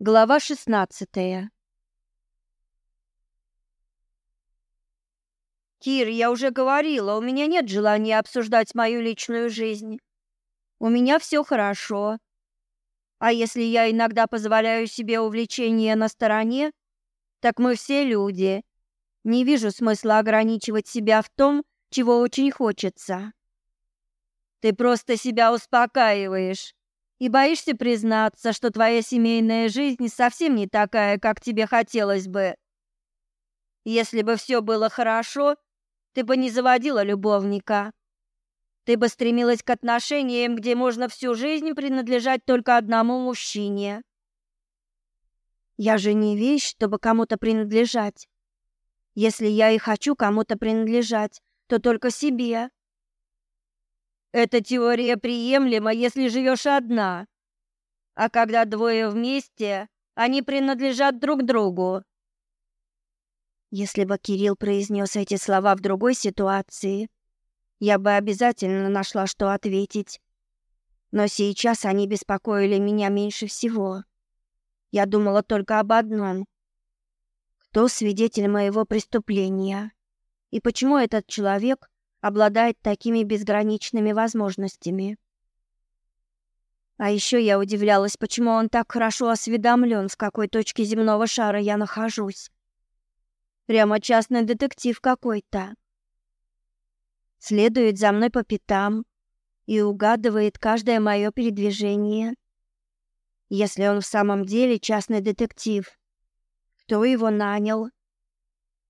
Глава шестнадцатая. Кир, я уже говорила, у меня нет желания обсуждать мою личную жизнь. У меня все хорошо. А если я иногда позволяю себе увлечение на стороне, так мы все люди. Не вижу смысла ограничивать себя в том, чего очень хочется. Ты просто себя успокаиваешь и боишься признаться, что твоя семейная жизнь совсем не такая, как тебе хотелось бы. Если бы все было хорошо, ты бы не заводила любовника. Ты бы стремилась к отношениям, где можно всю жизнь принадлежать только одному мужчине. Я же не вещь, чтобы кому-то принадлежать. Если я и хочу кому-то принадлежать, то только себе. Эта теория приемлема, если живешь одна. А когда двое вместе, они принадлежат друг другу. Если бы Кирилл произнес эти слова в другой ситуации, я бы обязательно нашла, что ответить. Но сейчас они беспокоили меня меньше всего. Я думала только об одном. Кто свидетель моего преступления? И почему этот человек обладает такими безграничными возможностями. А еще я удивлялась, почему он так хорошо осведомлен, в какой точке земного шара я нахожусь. Прямо частный детектив какой-то. Следует за мной по пятам и угадывает каждое мое передвижение. Если он в самом деле частный детектив, кто его нанял,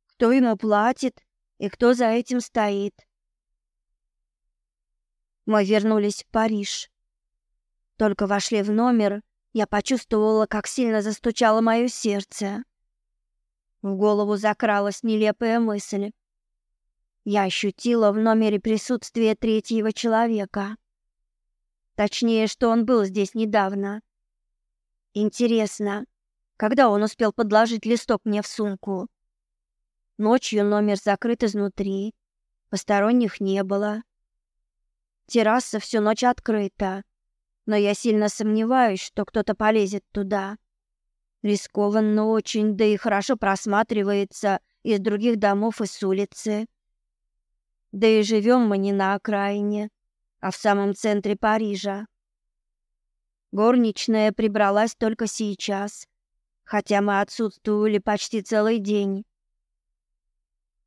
кто ему платит и кто за этим стоит. Мы вернулись в Париж. Только вошли в номер, я почувствовала, как сильно застучало мое сердце. В голову закралась нелепая мысль. Я ощутила в номере присутствие третьего человека. Точнее, что он был здесь недавно. Интересно, когда он успел подложить листок мне в сумку? Ночью номер закрыт изнутри, посторонних не было. Терраса всю ночь открыта, но я сильно сомневаюсь, что кто-то полезет туда. Рискованно очень, да и хорошо просматривается из других домов и с улицы. Да и живем мы не на окраине, а в самом центре Парижа. Горничная прибралась только сейчас, хотя мы отсутствовали почти целый день.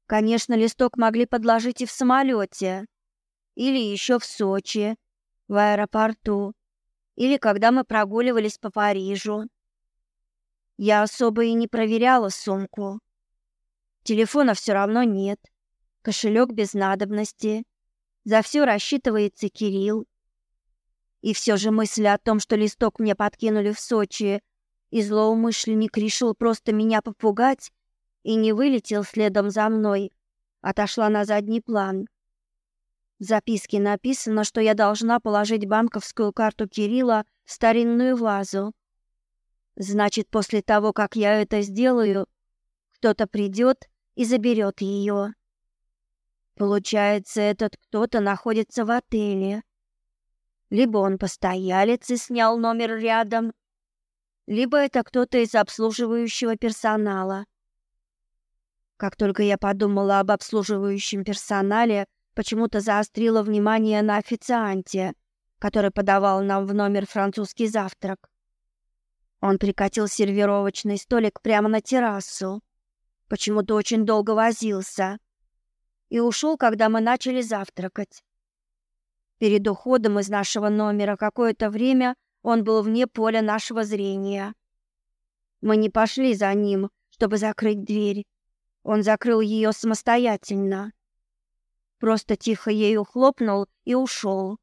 Конечно, листок могли подложить и в самолете, или еще в Сочи, в аэропорту, или когда мы прогуливались по Парижу. Я особо и не проверяла сумку. Телефона все равно нет, кошелек без надобности. За все рассчитывается Кирилл. И все же мысль о том, что листок мне подкинули в Сочи, и злоумышленник решил просто меня попугать и не вылетел следом за мной, отошла на задний план. В записке написано, что я должна положить банковскую карту Кирилла в старинную вазу. Значит, после того, как я это сделаю, кто-то придет и заберет ее. Получается, этот кто-то находится в отеле. Либо он постоялец и снял номер рядом, либо это кто-то из обслуживающего персонала. Как только я подумала об обслуживающем персонале, почему-то заострила внимание на официанте, который подавал нам в номер французский завтрак. Он прикатил сервировочный столик прямо на террасу. Почему-то очень долго возился и ушел, когда мы начали завтракать. Перед уходом из нашего номера какое-то время он был вне поля нашего зрения. Мы не пошли за ним, чтобы закрыть дверь. Он закрыл ее самостоятельно. Просто тихо ею хлопнул и ушел.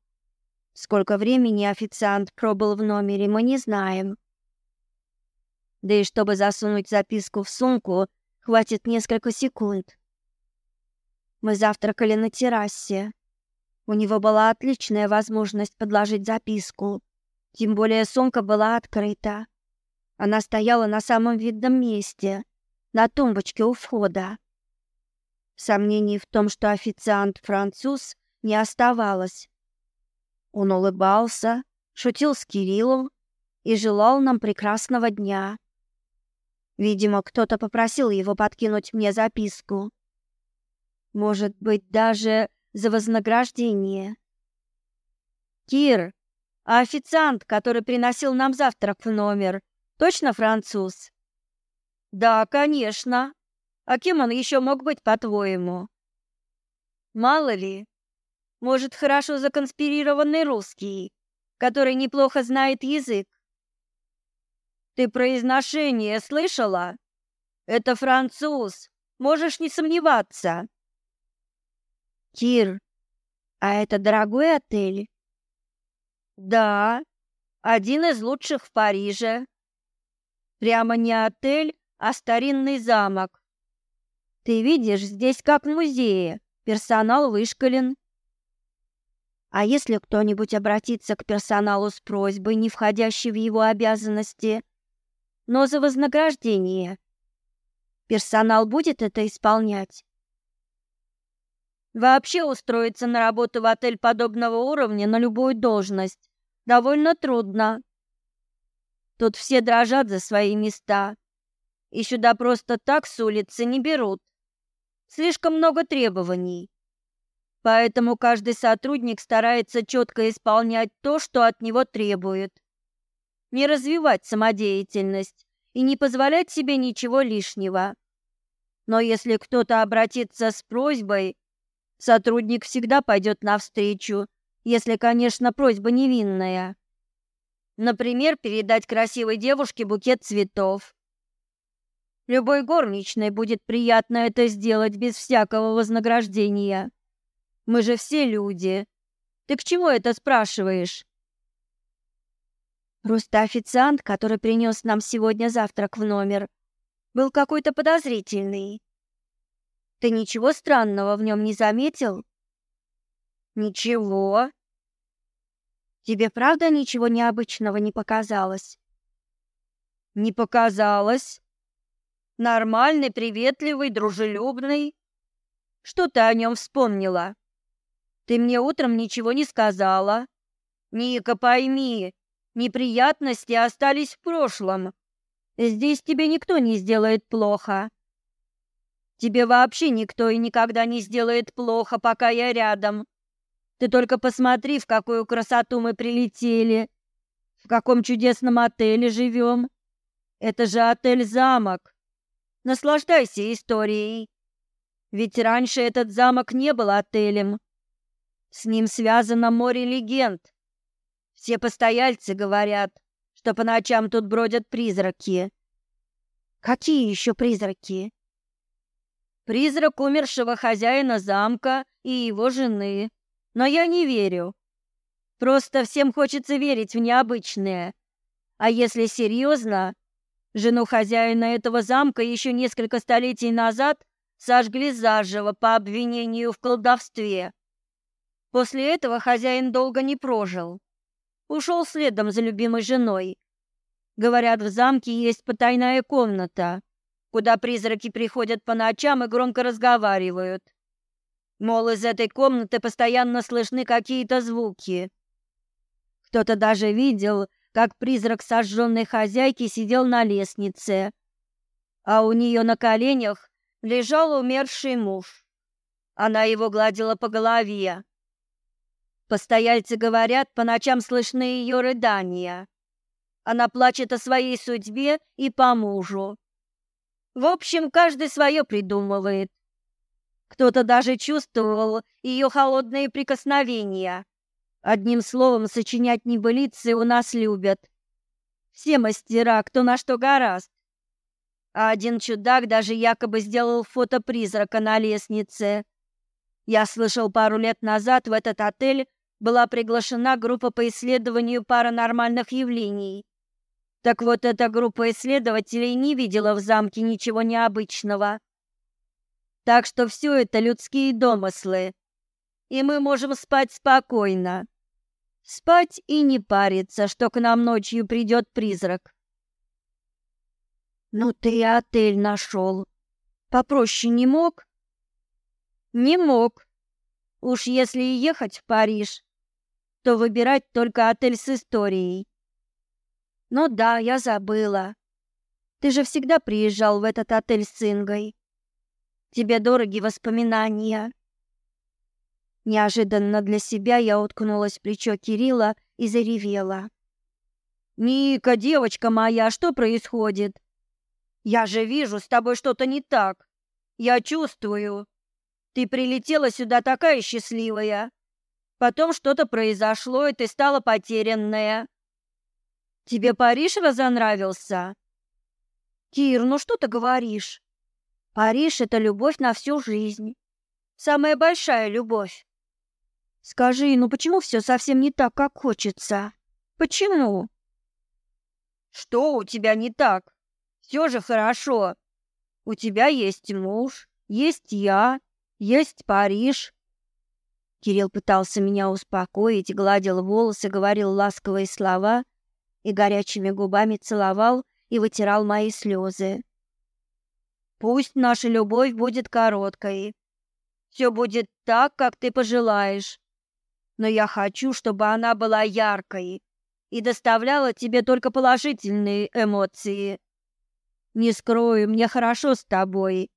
Сколько времени официант пробыл в номере, мы не знаем. Да и чтобы засунуть записку в сумку, хватит несколько секунд. Мы завтракали на террасе. У него была отличная возможность подложить записку. Тем более сумка была открыта. Она стояла на самом видном месте, на тумбочке у входа. Сомнений в том, что официант француз, не оставалось. Он улыбался, шутил с Кириллом и желал нам прекрасного дня. Видимо, кто-то попросил его подкинуть мне записку. Может быть, даже за вознаграждение. Кир, а официант, который приносил нам завтрак в номер, точно француз? Да, конечно. А кем он еще мог быть, по-твоему? Мало ли. Может, хорошо законспирированный русский, который неплохо знает язык. Ты произношение слышала? Это француз, можешь не сомневаться. Кир, а это дорогой отель? Да, один из лучших в Париже. Прямо не отель, а старинный замок. Ты видишь, здесь как в музее, персонал вышкален. А если кто-нибудь обратится к персоналу с просьбой, не входящей в его обязанности, но за вознаграждение, персонал будет это исполнять? Вообще устроиться на работу в отель подобного уровня на любую должность довольно трудно. Тут все дрожат за свои места, и сюда просто так с улицы не берут. Слишком много требований. Поэтому каждый сотрудник старается четко исполнять то, что от него требуют. Не развивать самодеятельность и не позволять себе ничего лишнего. Но если кто-то обратится с просьбой, сотрудник всегда пойдет навстречу, если, конечно, просьба невинная. Например, передать красивой девушке букет цветов. Любой горничной будет приятно это сделать без всякого вознаграждения. Мы же все люди. Ты к чему это спрашиваешь? Просто официант, который принес нам сегодня завтрак в номер, был какой-то подозрительный. Ты ничего странного в нем не заметил? Ничего. Тебе правда ничего необычного не показалось? Не показалось. Нормальный, приветливый, дружелюбный. Что ты о нем вспомнила? Ты мне утром ничего не сказала. Ника, пойми, неприятности остались в прошлом. Здесь тебе никто не сделает плохо. Тебе вообще никто и никогда не сделает плохо, пока я рядом. Ты только посмотри, в какую красоту мы прилетели, в каком чудесном отеле живем. Это же отель-замок. Наслаждайся историей. Ведь раньше этот замок не был отелем. С ним связано море легенд. Все постояльцы говорят, что по ночам тут бродят призраки. Какие еще призраки? Призрак умершего хозяина замка и его жены. Но я не верю. Просто всем хочется верить в необычное. А если серьезно, жену хозяина этого замка еще несколько столетий назад сожгли заживо по обвинению в колдовстве. После этого хозяин долго не прожил. Ушел следом за любимой женой. Говорят, в замке есть потайная комната, куда призраки приходят по ночам и громко разговаривают. Мол, из этой комнаты постоянно слышны какие-то звуки. Кто-то даже видел, как призрак сожженной хозяйки сидел на лестнице, а у нее на коленях лежал умерший муж. Она его гладила по голове. Постояльцы говорят, по ночам слышны ее рыдания. Она плачет о своей судьбе и по мужу. В общем, каждый свое придумывает. Кто-то даже чувствовал ее холодные прикосновения. Одним словом, сочинять небылицы у нас любят. Все мастера, кто на что гораст. А один чудак даже якобы сделал фото призрака на лестнице. Я слышал пару лет назад в этот отель была приглашена группа по исследованию паранормальных явлений. Так вот, эта группа исследователей не видела в замке ничего необычного. Так что все это людские домыслы, и мы можем спать спокойно. Спать и не париться, что к нам ночью придет призрак. Ну ты отель нашел. Попроще не мог? Не мог. Уж если ехать в Париж, то выбирать только отель с историей. Ну да, я забыла. Ты же всегда приезжал в этот отель с Ингой. Тебе дороги воспоминания. Неожиданно для себя я уткнулась в плечо Кирилла и заревела. «Ника, девочка моя, что происходит? Я же вижу, с тобой что-то не так. Я чувствую. Ты прилетела сюда такая счастливая. Потом что-то произошло, и ты стала потерянная. Тебе Париж разонравился?» «Кир, ну что ты говоришь? Париж — это любовь на всю жизнь. Самая большая любовь. Скажи, ну почему все совсем не так, как хочется? Почему? Что у тебя не так? Все же хорошо. У тебя есть муж, есть я, есть Париж. Кирилл пытался меня успокоить, гладил волосы, говорил ласковые слова и горячими губами целовал и вытирал мои слезы. Пусть наша любовь будет короткой. Все будет так, как ты пожелаешь. Но я хочу, чтобы она была яркой и доставляла тебе только положительные эмоции. Не скрою, мне хорошо с тобой,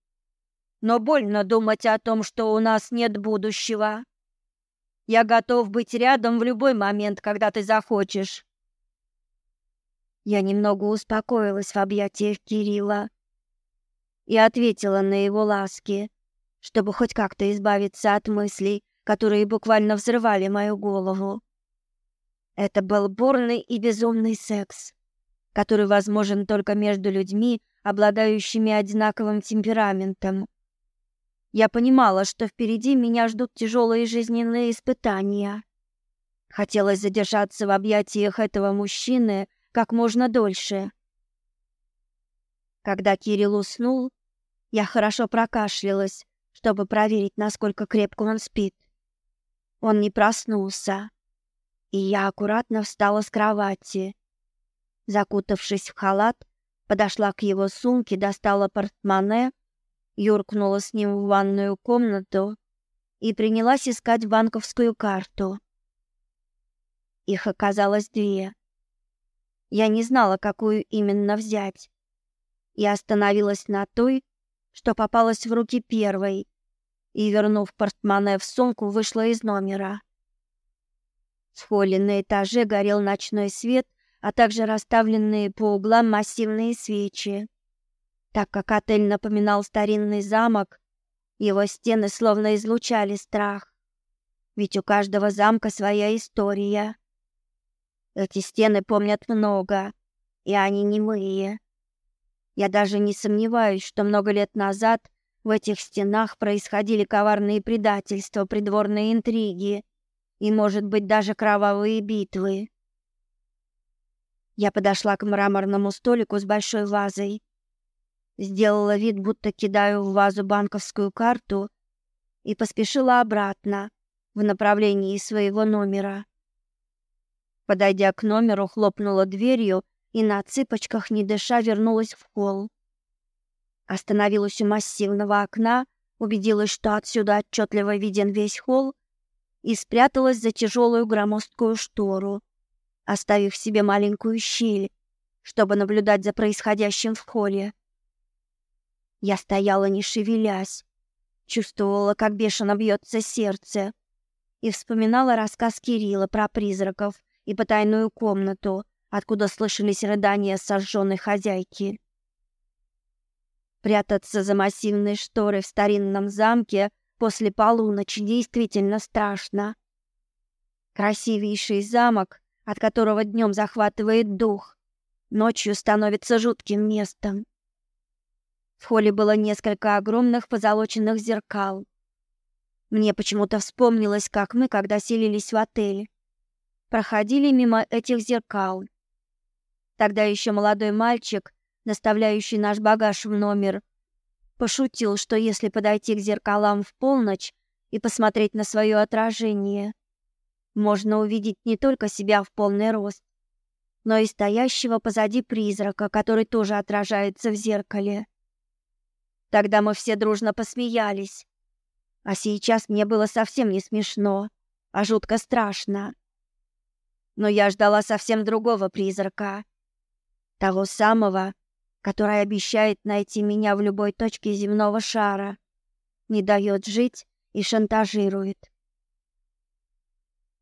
но больно думать о том, что у нас нет будущего. Я готов быть рядом в любой момент, когда ты захочешь. Я немного успокоилась в объятиях Кирилла и ответила на его ласки, чтобы хоть как-то избавиться от мыслей, которые буквально взрывали мою голову. Это был бурный и безумный секс, который возможен только между людьми, обладающими одинаковым темпераментом. Я понимала, что впереди меня ждут тяжелые жизненные испытания. Хотелось задержаться в объятиях этого мужчины как можно дольше. Когда Кирилл уснул, я хорошо прокашлялась, чтобы проверить, насколько крепко он спит. Он не проснулся, и я аккуратно встала с кровати. Закутавшись в халат, подошла к его сумке, достала портмоне, юркнула с ним в ванную комнату и принялась искать банковскую карту. Их оказалось две. Я не знала, какую именно взять. Я остановилась на той, что попалась в руки первой, и, вернув портмоне в сумку, вышла из номера. В холле на этаже горел ночной свет, а также расставленные по углам массивные свечи. Так как отель напоминал старинный замок, его стены словно излучали страх. Ведь у каждого замка своя история. Эти стены помнят много, и они немые. Я даже не сомневаюсь, что много лет назад в этих стенах происходили коварные предательства, придворные интриги и, может быть, даже кровавые битвы. Я подошла к мраморному столику с большой вазой, сделала вид, будто кидаю в вазу банковскую карту и поспешила обратно в направлении своего номера. Подойдя к номеру, хлопнула дверью и на цыпочках, не дыша, вернулась в холл. Остановилась у массивного окна, убедилась, что отсюда отчетливо виден весь холл, и спряталась за тяжелую громоздкую штору, оставив себе маленькую щель, чтобы наблюдать за происходящим в холле. Я стояла, не шевелясь, чувствовала, как бешено бьется сердце, и вспоминала рассказ Кирилла про призраков и потайную комнату, откуда слышались рыдания сожженной хозяйки. Прятаться за массивной шторой в старинном замке после полуночи действительно страшно. Красивейший замок, от которого днем захватывает дух, ночью становится жутким местом. В холле было несколько огромных позолоченных зеркал. Мне почему-то вспомнилось, как мы, когда селились в отеле, проходили мимо этих зеркал Тогда еще молодой мальчик, наставляющий наш багаж в номер, пошутил, что если подойти к зеркалам в полночь и посмотреть на свое отражение, можно увидеть не только себя в полный рост, но и стоящего позади призрака, который тоже отражается в зеркале. Тогда мы все дружно посмеялись. А сейчас мне было совсем не смешно, а жутко страшно. Но я ждала совсем другого призрака, Того самого, который обещает найти меня в любой точке земного шара, не дает жить и шантажирует.